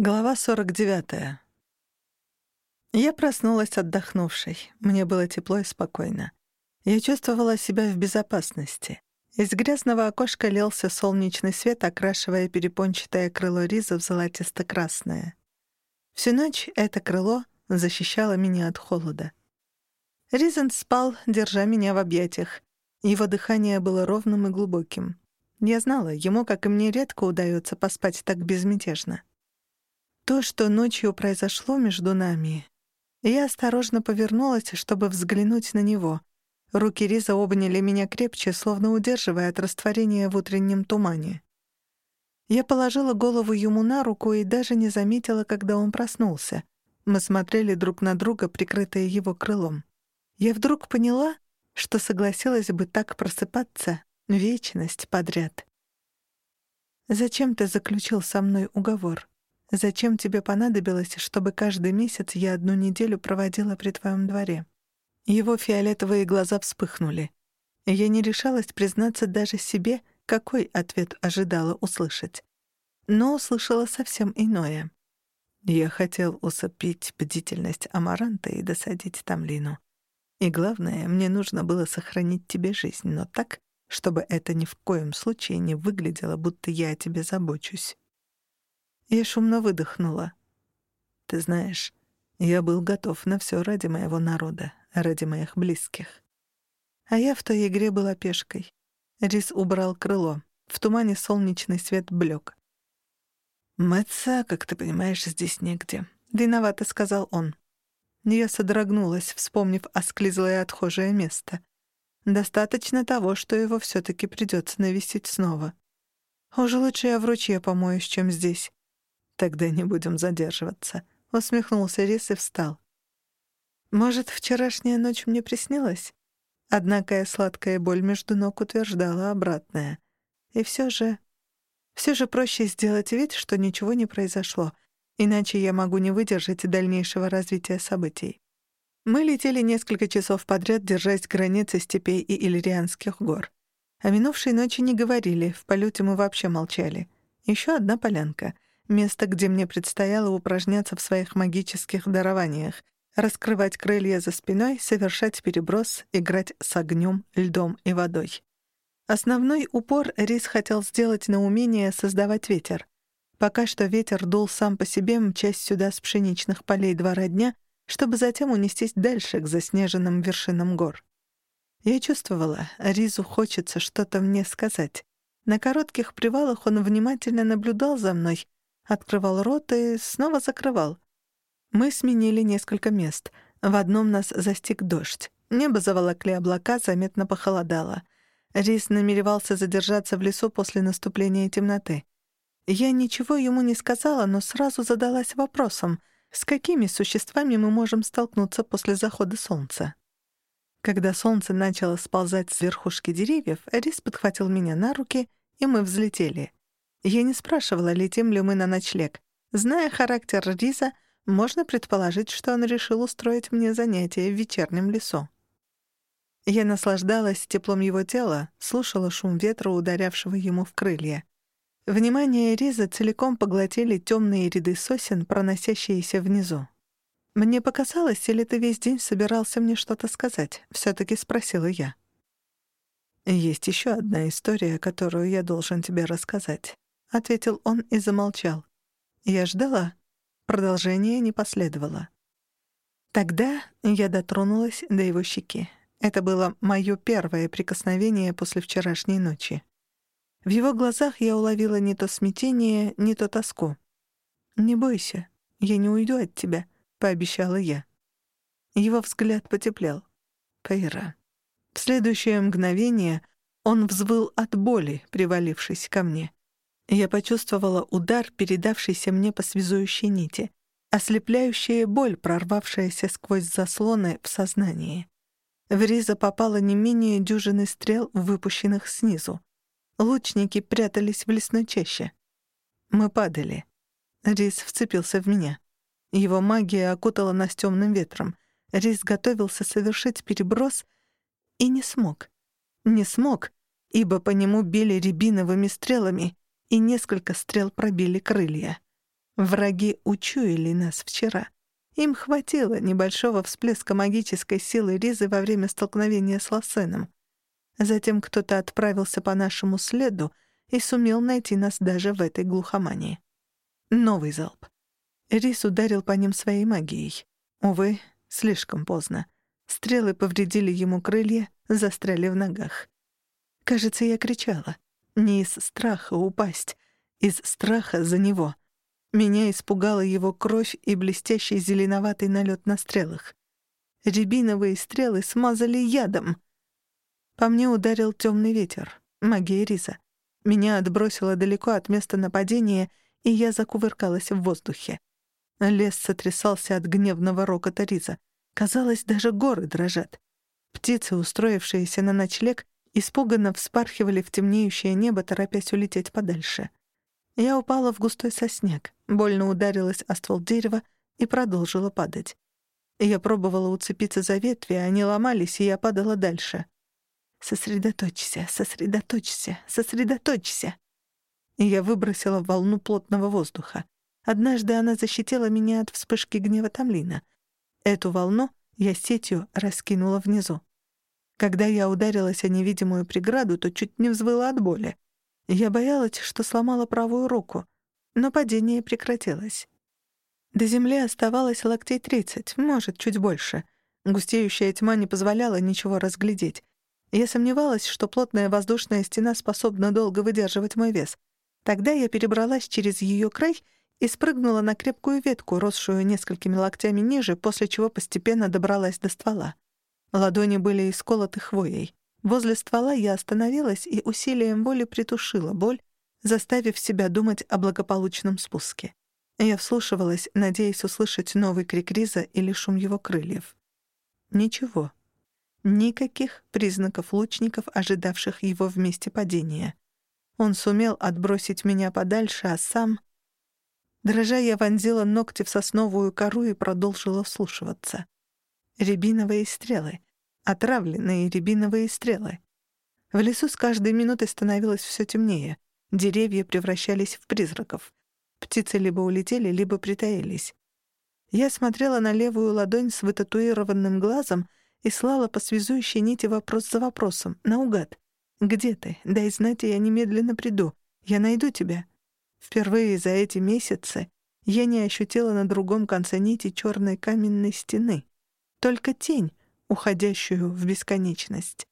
Глава 49. Я проснулась отдохнувшей. Мне было тепло и спокойно. Я чувствовала себя в безопасности. Из грязного окошка лился солнечный свет, окрашивая перепончатое крыло риза в золотисто-красное. Всю ночь это крыло защищало меня от холода. Ризен спал, держа меня в объятиях. Его дыхание было ровным и глубоким. Я знала, ему, как и мне, редко удается поспать так безмятежно. То, что ночью произошло между нами... Я осторожно повернулась, чтобы взглянуть на него. Руки Риза обняли меня крепче, словно удерживая от растворения в утреннем тумане. Я положила голову ему на руку и даже не заметила, когда он проснулся. Мы смотрели друг на друга, прикрытые его крылом. Я вдруг поняла, что согласилась бы так просыпаться вечность подряд. «Зачем ты заключил со мной уговор?» Зачем тебе понадобилось, чтобы каждый месяц я одну неделю проводила при твоем дворе?» Его фиолетовые глаза вспыхнули. Я не решалась признаться даже себе, какой ответ ожидала услышать. Но услышала совсем иное. Я хотел усыпить бдительность Амаранта и досадить Тамлину. И главное, мне нужно было сохранить тебе жизнь, но так, чтобы это ни в коем случае не выглядело, будто я о тебе забочусь. Я шумно выдохнула. «Ты знаешь, я был готов на все ради моего народа, ради моих близких. А я в той игре была пешкой. Рис убрал крыло. В тумане солнечный свет блек. «Мэтца, как ты понимаешь, здесь негде», — виновато сказал он. Я содрогнулась, вспомнив осклизлое отхожее место. Достаточно того, что его все-таки придется навестить снова. Уже лучше я в ручье помоюсь, чем здесь. «Тогда не будем задерживаться», — усмехнулся Рис и встал. «Может, вчерашняя ночь мне приснилась?» Однако сладкая боль между ног утверждала обратное. И все же... Все же проще сделать вид, что ничего не произошло, иначе я могу не выдержать дальнейшего развития событий. Мы летели несколько часов подряд, держась границы степей и иллирианских гор. О минувшей ночи не говорили, в полете мы вообще молчали. Еще одна полянка — Место, где мне предстояло упражняться в своих магических дарованиях, раскрывать крылья за спиной, совершать переброс, играть с огнем, льдом и водой. Основной упор Рис хотел сделать на умение создавать ветер. Пока что ветер дул сам по себе, мчась сюда с пшеничных полей двора дня, чтобы затем унестись дальше к заснеженным вершинам гор. Я чувствовала, Ризу хочется что-то мне сказать. На коротких привалах он внимательно наблюдал за мной, открывал рот и снова закрывал. Мы сменили несколько мест. В одном нас застиг дождь. Небо заволокли облака, заметно похолодало. Рис намеревался задержаться в лесу после наступления темноты. Я ничего ему не сказала, но сразу задалась вопросом, с какими существами мы можем столкнуться после захода солнца. Когда солнце начало сползать с верхушки деревьев, Рис подхватил меня на руки, и мы взлетели — я не спрашивала, летим ли мы на ночлег. Зная характер Риза, можно предположить, что он решил устроить мне занятие в вечернем лесу. Я наслаждалась теплом его тела, слушала шум ветра, ударявшего ему в крылья. Внимание Риза целиком поглотили темные ряды сосен, проносящиеся внизу. «Мне показалось, или ты весь день собирался мне что-то сказать?» — все-таки спросила я. «Есть еще одна история, которую я должен тебе рассказать. — ответил он и замолчал. Я ждала. Продолжение не последовало. Тогда я дотронулась до его щеки. Это было моё первое прикосновение после вчерашней ночи. В его глазах я уловила не то смятение, не то тоску. «Не бойся, я не уйду от тебя», — пообещала я. Его взгляд потеплел. «Пейра». В следующее мгновение он взвыл от боли, привалившись ко мне. Я почувствовала удар, передавшийся мне по связующей нити, ослепляющая боль, прорвавшаяся сквозь заслоны в сознании. В Риза попало не менее дюжины стрел, выпущенных снизу. Лучники прятались в лесной чаще. Мы падали. Риз вцепился в меня. Его магия окутала нас темным ветром. Риз готовился совершить переброс и не смог. Не смог, ибо по нему били рябиновыми стрелами, и несколько стрел пробили крылья. Враги учуяли нас вчера. Им хватило небольшого всплеска магической силы Ризы во время столкновения с Лосеном. Затем кто-то отправился по нашему следу и сумел найти нас даже в этой глухомании. Новый залп. Рис ударил по ним своей магией. Увы, слишком поздно. Стрелы повредили ему крылья, застряли в ногах. Кажется, я кричала. Не из страха упасть, из страха за него. Меня испугала его кровь и блестящий зеленоватый налет на стрелах. Рябиновые стрелы смазали ядом. По мне ударил темный ветер, магия Риза. Меня отбросило далеко от места нападения, и я закувыркалась в воздухе. Лес сотрясался от гневного рокота Риза. Казалось, даже горы дрожат. Птицы, устроившиеся на ночлег, испуганно вспархивали в темнеющее небо, торопясь улететь подальше. Я упала в густой сосняк, больно ударилась о ствол дерева и продолжила падать. Я пробовала уцепиться за ветви, они ломались, и я падала дальше. «Сосредоточься, сосредоточься, сосредоточься!» И я выбросила волну плотного воздуха. Однажды она защитила меня от вспышки гнева Тамлина. Эту волну я сетью раскинула внизу. Когда я ударилась о невидимую преграду, то чуть не взвыла от боли. Я боялась, что сломала правую руку, но падение прекратилось. До земли оставалось локтей тридцать, может, чуть больше. Густеющая тьма не позволяла ничего разглядеть. Я сомневалась, что плотная воздушная стена способна долго выдерживать мой вес. Тогда я перебралась через ее край и спрыгнула на крепкую ветку, росшую несколькими локтями ниже, после чего постепенно добралась до ствола. Ладони были исколоты хвоей. Возле ствола я остановилась и усилием воли притушила боль, заставив себя думать о благополучном спуске. Я вслушивалась, надеясь услышать новый крик Риза или шум его крыльев. Ничего. Никаких признаков лучников, ожидавших его в месте падения. Он сумел отбросить меня подальше, а сам... Дрожа я вонзила ногти в сосновую кору и продолжила вслушиваться. Рябиновые стрелы. Отравленные рябиновые стрелы. В лесу с каждой минутой становилось все темнее. Деревья превращались в призраков. Птицы либо улетели, либо притаились. Я смотрела на левую ладонь с вытатуированным глазом и слала по связующей нити вопрос за вопросом, наугад. «Где ты? Дай знать, я немедленно приду. Я найду тебя». Впервые за эти месяцы я не ощутила на другом конце нити черной каменной стены только тень, уходящую в бесконечность.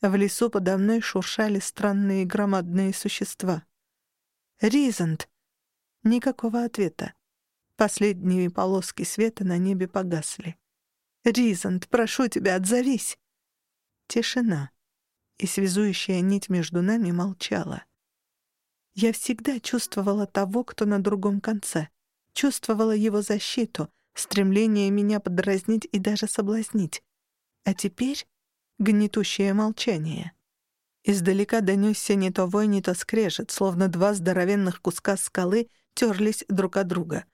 В лесу подо мной шуршали странные громадные существа. «Ризант!» Никакого ответа. Последние полоски света на небе погасли. «Ризант, прошу тебя, отзовись!» Тишина. И связующая нить между нами молчала. Я всегда чувствовала того, кто на другом конце. Чувствовала его защиту — стремление меня подразнить и даже соблазнить. А теперь гнетущее молчание. Издалека донёсся не то вой, не то скрежет, словно два здоровенных куска скалы терлись друг от друга.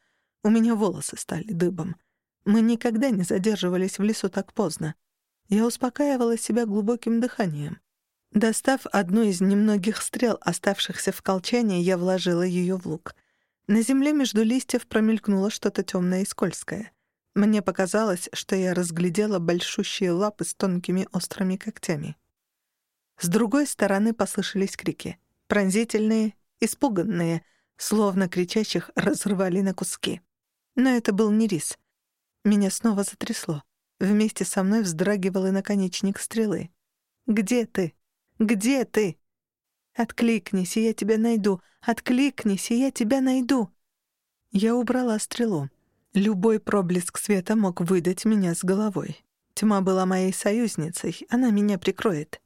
У меня волосы стали дыбом. Мы никогда не задерживались в лесу так поздно. Я успокаивала себя глубоким дыханием. Достав одну из немногих стрел, оставшихся в колчане, я вложила её в лук — на земле между листьев промелькнуло что-то темное и скользкое. Мне показалось, что я разглядела большущие лапы с тонкими острыми когтями. С другой стороны послышались крики. Пронзительные, испуганные, словно кричащих разрывали на куски. Но это был не рис. Меня снова затрясло. Вместе со мной вздрагивал и наконечник стрелы. «Где ты? Где ты?» Откликнись, и я тебя найду. Откликнись, и я тебя найду. Я убрала стрелу. Любой проблеск света мог выдать меня с головой. Тьма была моей союзницей, она меня прикроет.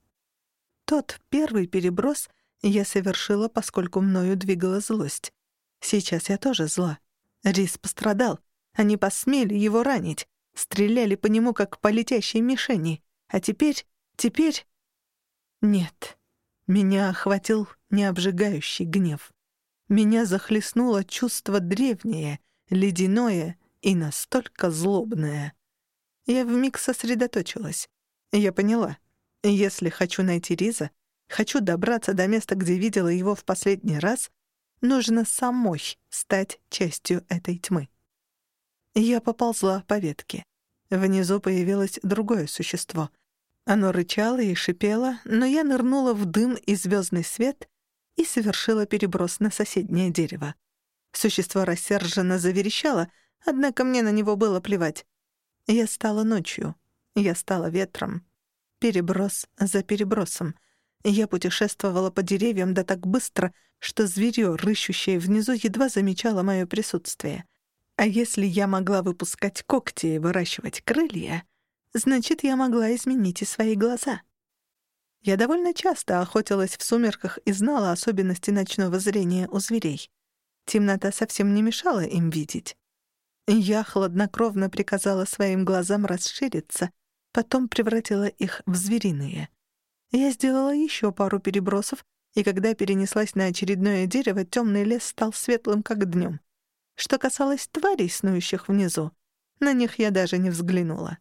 Тот первый переброс я совершила, поскольку мною двигала злость. Сейчас я тоже зла. Рис пострадал. Они посмели его ранить. Стреляли по нему, как по летящей мишени. А теперь... теперь... Нет. Меня охватил необжигающий гнев. Меня захлестнуло чувство древнее, ледяное и настолько злобное. Я вмиг сосредоточилась. Я поняла. Если хочу найти Риза, хочу добраться до места, где видела его в последний раз, Нужно самой стать частью этой тьмы. Я поползла по ветке. Внизу появилось другое существо. Оно рычало и шипело, но я нырнула в дым и звездный свет и совершила переброс на соседнее дерево. Существо рассерженно заверещало, однако мне на него было плевать. Я стала ночью. Я стала ветром. Переброс за перебросом. Я путешествовала по деревьям да так быстро, что зверьё, рыщущее внизу, едва замечало моё присутствие. А если я могла выпускать когти и выращивать крылья, значит, я могла изменить и свои глаза. Я довольно часто охотилась в сумерках и знала особенности ночного зрения у зверей. Темнота совсем не мешала им видеть. Я хладнокровно приказала своим глазам расшириться, потом превратила их в звериные. Я сделала еще пару перебросов, и когда перенеслась на очередное дерево, темный лес стал светлым, как днем. Что касалось тварей, снующих внизу, на них я даже не взглянула.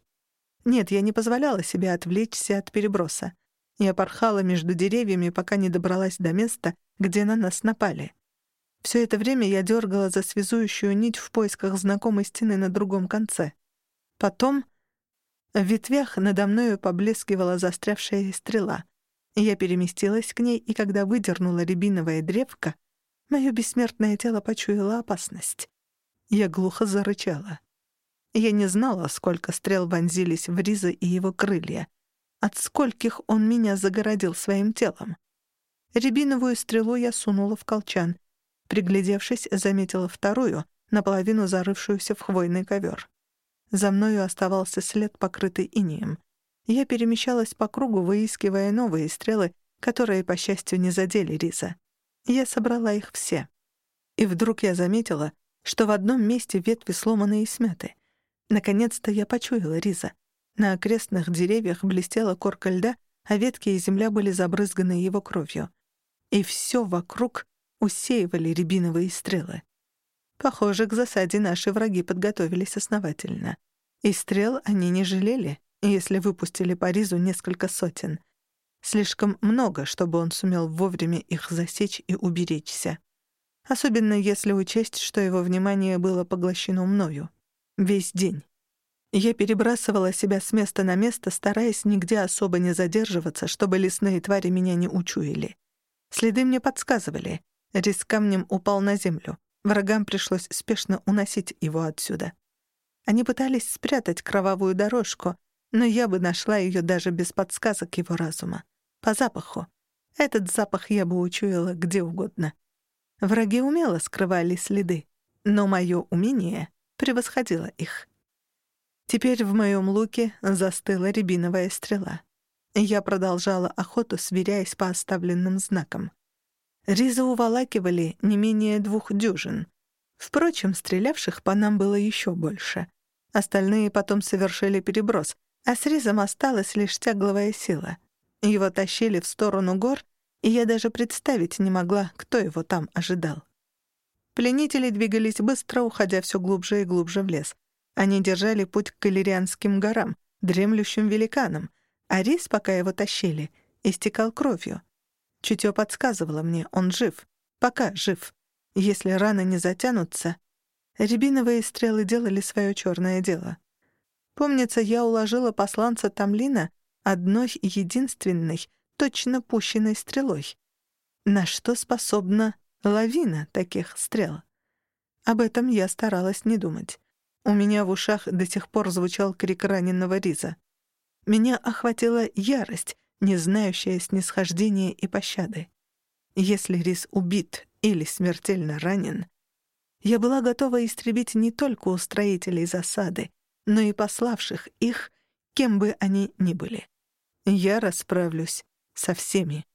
Нет, я не позволяла себе отвлечься от переброса. Я порхала между деревьями, пока не добралась до места, где на нас напали. Все это время я дергала за связующую нить в поисках знакомой стены на другом конце. Потом в ветвях надо мною поблескивала застрявшая стрела. Я переместилась к ней, и когда выдернула рябиновое древко, мое бессмертное тело почуяло опасность. Я глухо зарычала. Я не знала, сколько стрел вонзились в Риза и его крылья. От скольких он меня загородил своим телом. Рябиновую стрелу я сунула в колчан — Приглядевшись, заметила вторую, наполовину зарывшуюся в хвойный ковер. За мною оставался след, покрытый инеем. Я перемещалась по кругу, выискивая новые стрелы, которые, по счастью, не задели риса. Я собрала их все. И вдруг я заметила, что в одном месте ветви сломаны и смяты. Наконец-то я почуяла риза. На окрестных деревьях блестела корка льда, а ветки и земля были забрызганы его кровью. И все вокруг усеивали рябиновые стрелы. Похоже, к засаде наши враги подготовились основательно. И стрел они не жалели, если выпустили по Ризу несколько сотен. Слишком много, чтобы он сумел вовремя их засечь и уберечься. Особенно если учесть, что его внимание было поглощено мною. Весь день. Я перебрасывала себя с места на место, стараясь нигде особо не задерживаться, чтобы лесные твари меня не учуяли. Следы мне подсказывали. Рис камнем упал на землю. Врагам пришлось спешно уносить его отсюда. Они пытались спрятать кровавую дорожку, но я бы нашла ее даже без подсказок его разума. По запаху. Этот запах я бы учуяла где угодно. Враги умело скрывали следы, но мое умение превосходило их. Теперь в моем луке застыла рябиновая стрела. Я продолжала охоту, сверяясь по оставленным знакам. Риза уволакивали не менее двух дюжин. Впрочем, стрелявших по нам было еще больше. Остальные потом совершили переброс, а с Ризом осталась лишь тягловая сила. Его тащили в сторону гор, и я даже представить не могла, кто его там ожидал. Пленители двигались быстро, уходя все глубже и глубже в лес. Они держали путь к Калерианским горам, дремлющим великанам, а Риз, пока его тащили, истекал кровью. Чутье подсказывало мне, он жив. Пока жив. Если раны не затянутся... Рябиновые стрелы делали свое черное дело. Помнится, я уложила посланца Тамлина одной единственной, точно пущенной стрелой. На что способна лавина таких стрел? Об этом я старалась не думать. У меня в ушах до сих пор звучал крик раненого Риза. Меня охватила ярость, не знающая снисхождения и пощады. Если Рис убит или смертельно ранен, я была готова истребить не только устроителей засады, но и пославших их, кем бы они ни были. Я расправлюсь со всеми.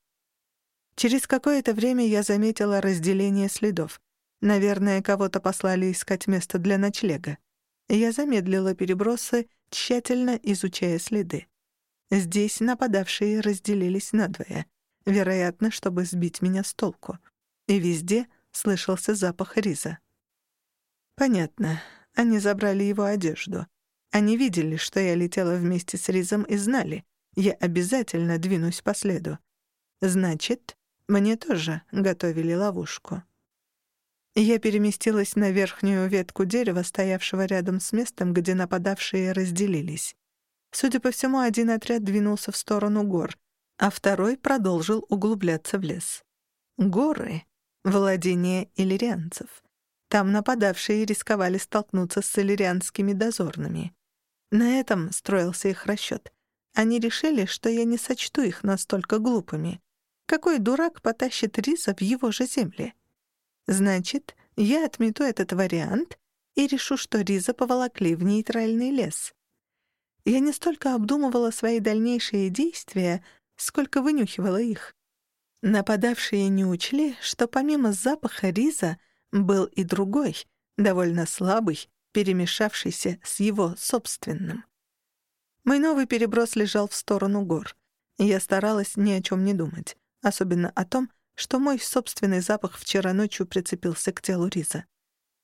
Через какое-то время я заметила разделение следов. Наверное, кого-то послали искать место для ночлега. Я замедлила перебросы, тщательно изучая следы. Здесь нападавшие разделились надвое, вероятно, чтобы сбить меня с толку. И везде слышался запах риза. Понятно, они забрали его одежду. Они видели, что я летела вместе с ризом и знали, я обязательно двинусь по следу. Значит, мне тоже готовили ловушку. Я переместилась на верхнюю ветку дерева, стоявшего рядом с местом, где нападавшие разделились. Судя по всему, один отряд двинулся в сторону гор, а второй продолжил углубляться в лес. Горы — владение иллирианцев. Там нападавшие рисковали столкнуться с иллирианскими дозорными. На этом строился их расчет. Они решили, что я не сочту их настолько глупыми. Какой дурак потащит риса в его же земли? Значит, я отмету этот вариант и решу, что Риза поволокли в нейтральный лес. Я не столько обдумывала свои дальнейшие действия, сколько вынюхивала их. Нападавшие не учли, что помимо запаха Риза был и другой, довольно слабый, перемешавшийся с его собственным. Мой новый переброс лежал в сторону гор. Я старалась ни о чем не думать, особенно о том, что мой собственный запах вчера ночью прицепился к телу Риза.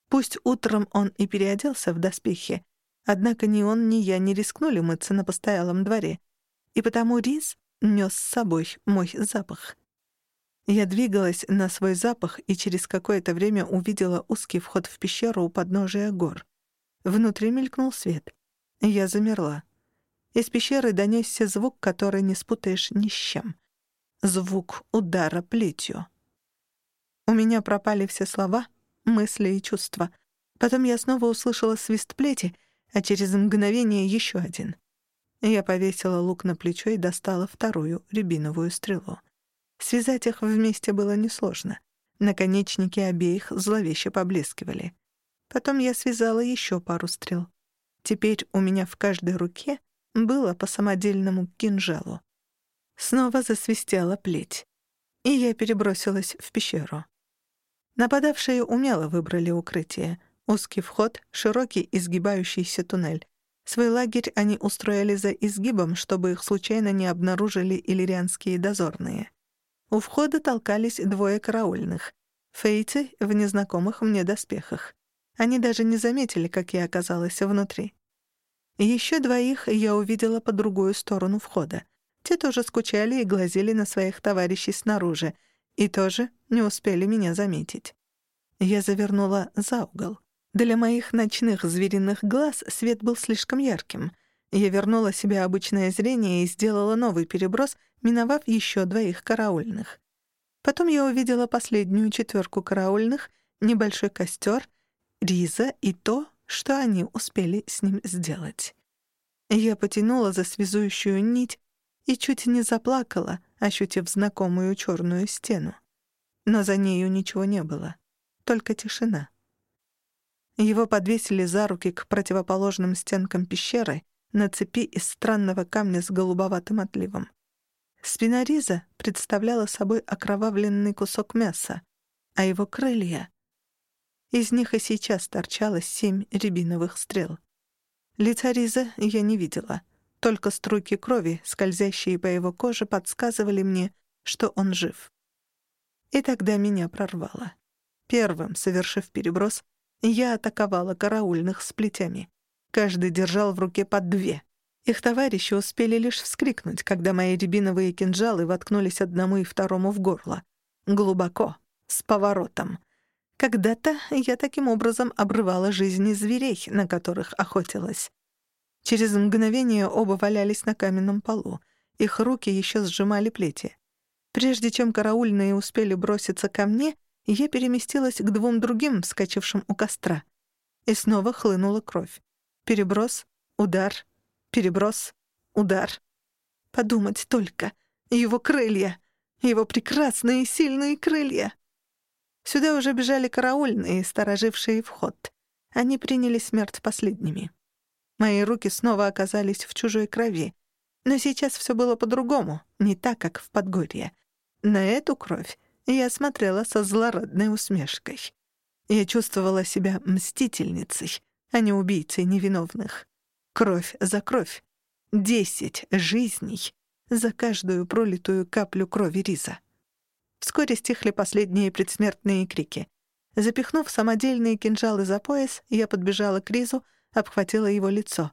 Пусть утром он и переоделся в доспехи, однако ни он, ни я не рискнули мыться на постоялом дворе, и потому Риз нес с собой мой запах. Я двигалась на свой запах и через какое-то время увидела узкий вход в пещеру у подножия гор. Внутри мелькнул свет. Я замерла. Из пещеры донесся звук, который не спутаешь ни с чем звук удара плетью. У меня пропали все слова, мысли и чувства. Потом я снова услышала свист плети, а через мгновение еще один. Я повесила лук на плечо и достала вторую рябиновую стрелу. Связать их вместе было несложно. Наконечники обеих зловеще поблескивали. Потом я связала еще пару стрел. Теперь у меня в каждой руке было по самодельному кинжалу. Снова засвистела плеть. И я перебросилась в пещеру. Нападавшие умело выбрали укрытие. Узкий вход, широкий изгибающийся туннель. Свой лагерь они устроили за изгибом, чтобы их случайно не обнаружили иллирианские дозорные. У входа толкались двое караульных. Фейцы в незнакомых мне доспехах. Они даже не заметили, как я оказалась внутри. Еще двоих я увидела по другую сторону входа. Те тоже скучали и глазели на своих товарищей снаружи, и тоже не успели меня заметить. Я завернула за угол. Для моих ночных звериных глаз свет был слишком ярким. Я вернула себе обычное зрение и сделала новый переброс, миновав еще двоих караульных. Потом я увидела последнюю четверку караульных, небольшой костер, Риза и то, что они успели с ним сделать. Я потянула за связующую нить, и чуть не заплакала, ощутив знакомую черную стену. Но за нею ничего не было, только тишина. Его подвесили за руки к противоположным стенкам пещеры на цепи из странного камня с голубоватым отливом. Спина Риза представляла собой окровавленный кусок мяса, а его крылья... Из них и сейчас торчало семь рябиновых стрел. Лица Риза я не видела — только струйки крови, скользящие по его коже, подсказывали мне, что он жив. И тогда меня прорвало. Первым, совершив переброс, я атаковала караульных с плетями. Каждый держал в руке по две. Их товарищи успели лишь вскрикнуть, когда мои рябиновые кинжалы воткнулись одному и второму в горло. Глубоко, с поворотом. Когда-то я таким образом обрывала жизни зверей, на которых охотилась. Через мгновение оба валялись на каменном полу. Их руки еще сжимали плети. Прежде чем караульные успели броситься ко мне, я переместилась к двум другим, вскочившим у костра. И снова хлынула кровь. Переброс, удар, переброс, удар. Подумать только. Его крылья. Его прекрасные сильные крылья. Сюда уже бежали караульные, сторожившие вход. Они приняли смерть последними. Мои руки снова оказались в чужой крови. Но сейчас все было по-другому, не так, как в Подгорье. На эту кровь я смотрела со злорадной усмешкой. Я чувствовала себя мстительницей, а не убийцей невиновных. Кровь за кровь. Десять жизней за каждую пролитую каплю крови Риза. Вскоре стихли последние предсмертные крики. Запихнув самодельные кинжалы за пояс, я подбежала к Ризу, обхватила его лицо.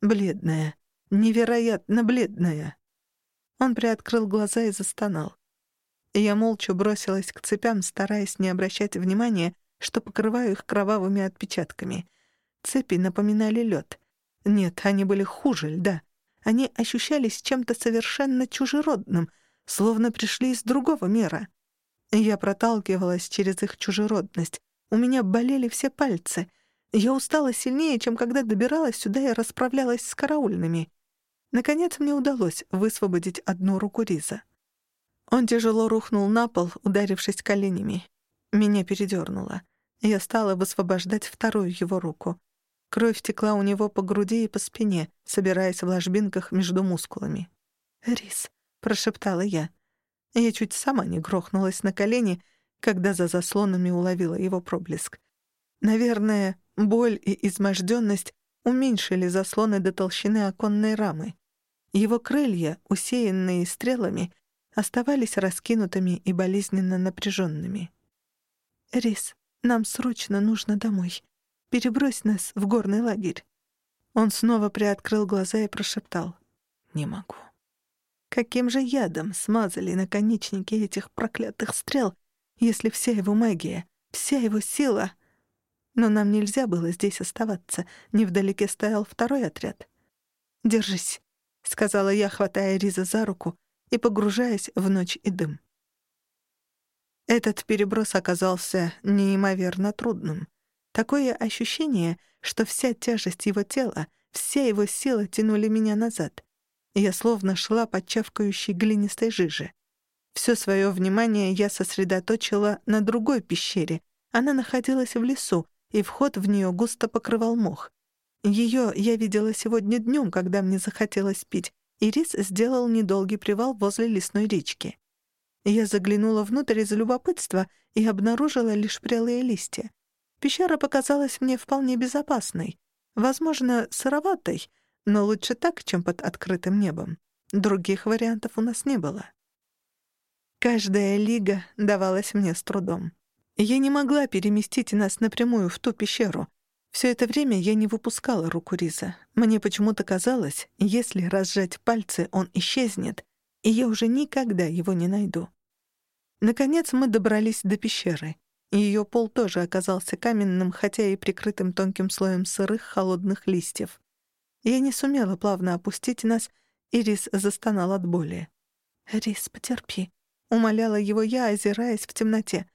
Бледное, невероятно бледное. Он приоткрыл глаза и застонал. Я молча бросилась к цепям, стараясь не обращать внимания что покрываю их кровавыми отпечатками. Цепи напоминали лед. Нет, они были хуже льда. Они ощущались чем-то совершенно чужеродным, словно пришли из другого мира. Я проталкивалась через их чужеродность. У меня болели все пальцы. Я устала сильнее, чем когда добиралась сюда и расправлялась с караульными. Наконец мне удалось высвободить одну руку Риза. Он тяжело рухнул на пол, ударившись коленями. Меня передернуло. Я стала высвобождать вторую его руку. Кровь текла у него по груди и по спине, собираясь в ложбинках между мускулами. «Рис», — прошептала я. Я чуть сама не грохнулась на колени, когда за заслонами уловила его проблеск. Наверное, боль и изможденность уменьшили заслоны до толщины оконной рамы. Его крылья, усеянные стрелами, оставались раскинутыми и болезненно напряженными. «Рис, нам срочно нужно домой. Перебрось нас в горный лагерь». Он снова приоткрыл глаза и прошептал. «Не могу». Каким же ядом смазали наконечники этих проклятых стрел, если вся его магия, вся его сила... Но нам нельзя было здесь оставаться. Невдалеке стоял второй отряд. «Держись», — сказала я, хватая Риза за руку и погружаясь в ночь и дым. Этот переброс оказался неимоверно трудным. Такое ощущение, что вся тяжесть его тела, вся его сила тянули меня назад. Я словно шла по чавкающей глинистой жиже. Все свое внимание я сосредоточила на другой пещере. Она находилась в лесу, и вход в нее густо покрывал мох. Ее я видела сегодня днем, когда мне захотелось пить, и Рис сделал недолгий привал возле лесной речки. Я заглянула внутрь из любопытства и обнаружила лишь прелые листья. Пещера показалась мне вполне безопасной. Возможно, сыроватой, но лучше так, чем под открытым небом. Других вариантов у нас не было. Каждая лига давалась мне с трудом. Я не могла переместить нас напрямую в ту пещеру. Все это время я не выпускала руку Риза. Мне почему-то казалось, если разжать пальцы, он исчезнет, и я уже никогда его не найду. Наконец мы добрались до пещеры. Ее пол тоже оказался каменным, хотя и прикрытым тонким слоем сырых холодных листьев. Я не сумела плавно опустить нас, и Рис застонал от боли. «Рис, потерпи», — умоляла его я, озираясь в темноте.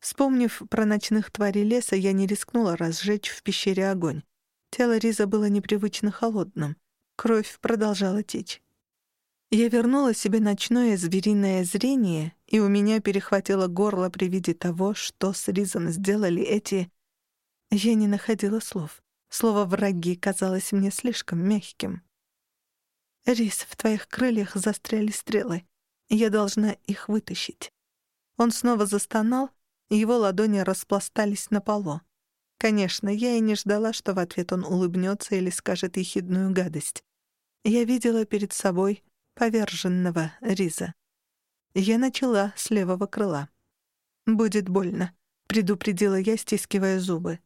Вспомнив про ночных тварей леса, я не рискнула разжечь в пещере огонь. Тело Риза было непривычно холодным. Кровь продолжала течь. Я вернула себе ночное звериное зрение, и у меня перехватило горло при виде того, что с Ризом сделали эти... Я не находила слов. Слово «враги» казалось мне слишком мягким. «Рис, в твоих крыльях застряли стрелы. Я должна их вытащить». Он снова застонал, его ладони распластались на полу. Конечно, я и не ждала, что в ответ он улыбнется или скажет ехидную гадость. Я видела перед собой поверженного Риза. Я начала с левого крыла. «Будет больно», — предупредила я, стискивая зубы.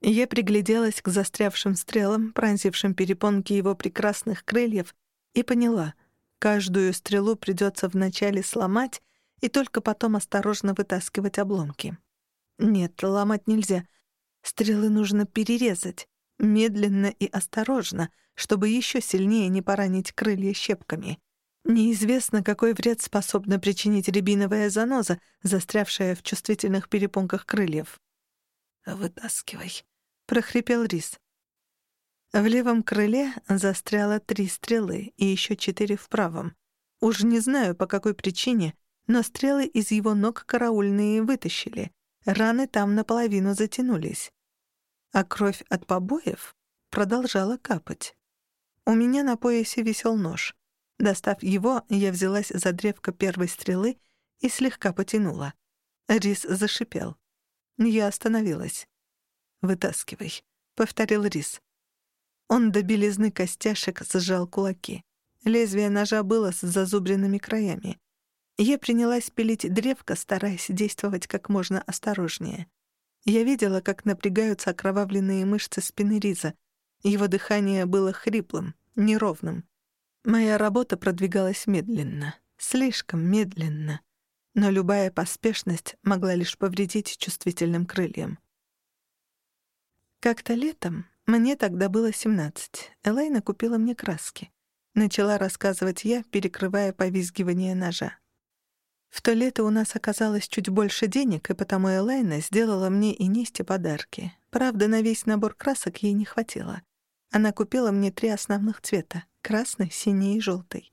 Я пригляделась к застрявшим стрелам, пронзившим перепонки его прекрасных крыльев, и поняла, каждую стрелу придется вначале сломать, и только потом осторожно вытаскивать обломки. Нет, ломать нельзя. Стрелы нужно перерезать, медленно и осторожно, чтобы еще сильнее не поранить крылья щепками. Неизвестно, какой вред способна причинить рябиновая заноза, застрявшая в чувствительных перепонках крыльев. «Вытаскивай», — прохрипел Рис. В левом крыле застряло три стрелы и еще четыре в правом. Уж не знаю, по какой причине, но стрелы из его ног караульные вытащили. Раны там наполовину затянулись. А кровь от побоев продолжала капать. У меня на поясе висел нож. Достав его, я взялась за древко первой стрелы и слегка потянула. Рис зашипел. Я остановилась. «Вытаскивай», — повторил Рис. Он до белизны костяшек сжал кулаки. Лезвие ножа было с зазубренными краями. Я принялась пилить древко, стараясь действовать как можно осторожнее. Я видела, как напрягаются окровавленные мышцы спины Риза. Его дыхание было хриплым, неровным. Моя работа продвигалась медленно, слишком медленно. Но любая поспешность могла лишь повредить чувствительным крыльям. Как-то летом, мне тогда было 17, Элайна купила мне краски. Начала рассказывать я, перекрывая повизгивание ножа. В то лето у нас оказалось чуть больше денег, и потому Элайна сделала мне и Несте подарки. Правда, на весь набор красок ей не хватило. Она купила мне три основных цвета — красный, синий и желтый.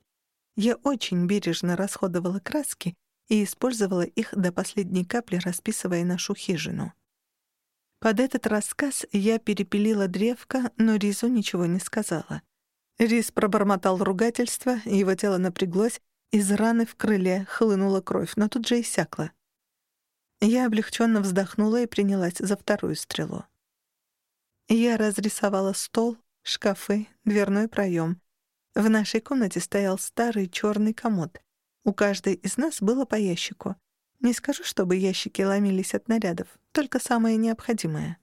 Я очень бережно расходовала краски и использовала их до последней капли, расписывая нашу хижину. Под этот рассказ я перепилила древко, но Ризу ничего не сказала. Риз пробормотал ругательство, его тело напряглось, из раны в крыле хлынула кровь, но тут же иссякла. Я облегченно вздохнула и принялась за вторую стрелу. Я разрисовала стол, шкафы, дверной проем. В нашей комнате стоял старый черный комод. У каждой из нас было по ящику. Не скажу, чтобы ящики ломились от нарядов, только самое необходимое.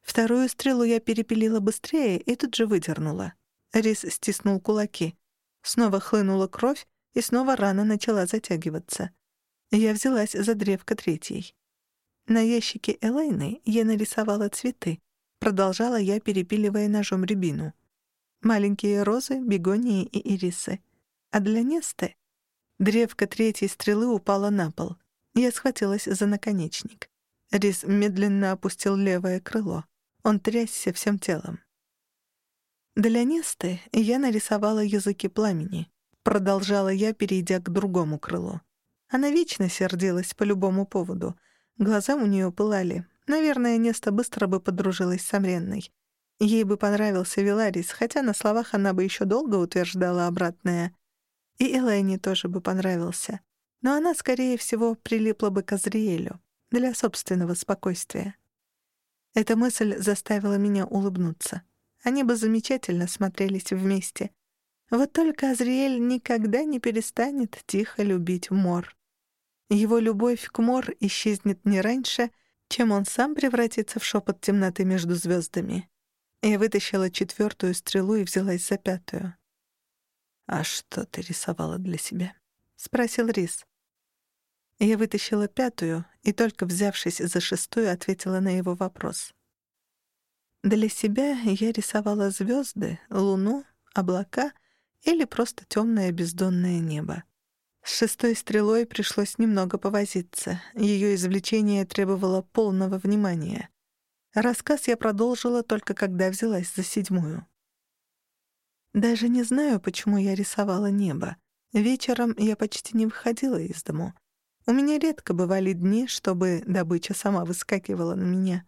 Вторую стрелу я перепилила быстрее и тут же выдернула. Рис стиснул кулаки. Снова хлынула кровь, и снова рана начала затягиваться. Я взялась за древко третьей. На ящике Элайны я нарисовала цветы. Продолжала я, перепиливая ножом рябину. Маленькие розы, бегонии и ирисы. А для Несты древко третьей стрелы упало на пол. Я схватилась за наконечник. Рис медленно опустил левое крыло. Он трясся всем телом. Для Несты я нарисовала языки пламени. Продолжала я, перейдя к другому крылу. Она вечно сердилась по любому поводу. Глаза у нее пылали, Наверное, Неста быстро бы подружилась с Амренной. Ей бы понравился Виларис, хотя на словах она бы еще долго утверждала обратное. И Элайне тоже бы понравился. Но она, скорее всего, прилипла бы к Азриэлю для собственного спокойствия. Эта мысль заставила меня улыбнуться. Они бы замечательно смотрелись вместе. Вот только Азриэль никогда не перестанет тихо любить Мор. Его любовь к Мор исчезнет не раньше, чем он сам превратится в шепот темноты между звездами. Я вытащила четвертую стрелу и взялась за пятую. «А что ты рисовала для себя?» — спросил Рис. Я вытащила пятую и, только взявшись за шестую, ответила на его вопрос. Для себя я рисовала звезды, луну, облака или просто темное бездонное небо. С шестой стрелой пришлось немного повозиться. Ее извлечение требовало полного внимания. Рассказ я продолжила только когда взялась за седьмую. Даже не знаю, почему я рисовала небо. Вечером я почти не выходила из дому. У меня редко бывали дни, чтобы добыча сама выскакивала на меня.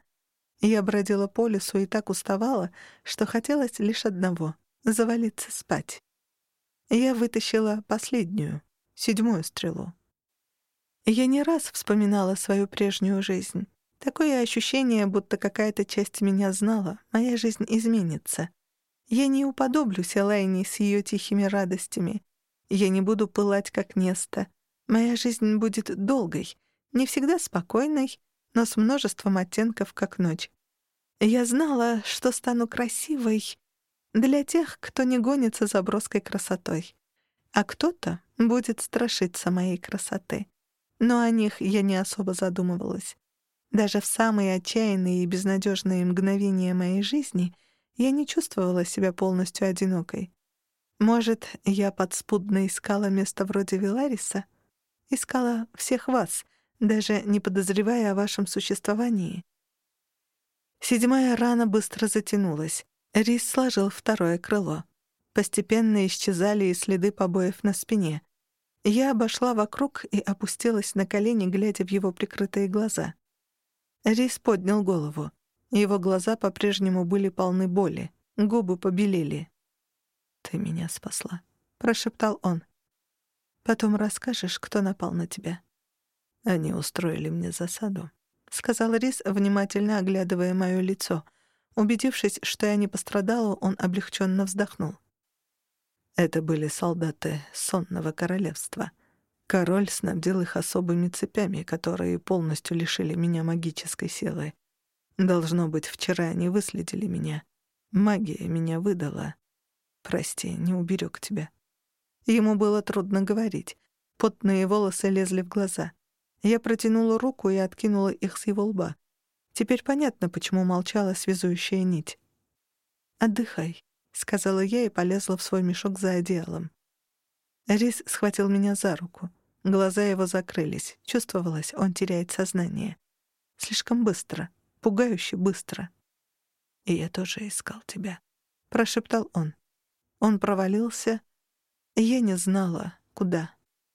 Я бродила по лесу и так уставала, что хотелось лишь одного — завалиться спать. Я вытащила последнюю седьмую стрелу. Я не раз вспоминала свою прежнюю жизнь. Такое ощущение, будто какая-то часть меня знала, моя жизнь изменится. Я не уподоблюсь Элайне с ее тихими радостями. Я не буду пылать, как Неста. Моя жизнь будет долгой, не всегда спокойной, но с множеством оттенков, как ночь. Я знала, что стану красивой для тех, кто не гонится за броской красотой. А кто-то будет страшиться моей красоты. Но о них я не особо задумывалась. Даже в самые отчаянные и безнадежные мгновения моей жизни я не чувствовала себя полностью одинокой. Может, я подспудно искала место вроде Вилариса? Искала всех вас, даже не подозревая о вашем существовании. Седьмая рана быстро затянулась. Рис сложил второе крыло. Постепенно исчезали и следы побоев на спине. Я обошла вокруг и опустилась на колени, глядя в его прикрытые глаза. Рис поднял голову. Его глаза по-прежнему были полны боли, губы побелели. «Ты меня спасла», — прошептал он. «Потом расскажешь, кто напал на тебя». «Они устроили мне засаду», — сказал Рис, внимательно оглядывая моё лицо. Убедившись, что я не пострадала, он облегченно вздохнул. Это были солдаты сонного королевства. Король снабдил их особыми цепями, которые полностью лишили меня магической силы. Должно быть, вчера они выследили меня. Магия меня выдала. Прости, не уберег тебя. Ему было трудно говорить. Потные волосы лезли в глаза. Я протянула руку и откинула их с его лба. Теперь понятно, почему молчала связующая нить. «Отдыхай», — сказала я и полезла в свой мешок за одеялом. Рис схватил меня за руку. Глаза его закрылись. Чувствовалось, он теряет сознание. Слишком быстро, пугающе быстро. «И я тоже искал тебя», — прошептал он. Он провалился, и я не знала, куда.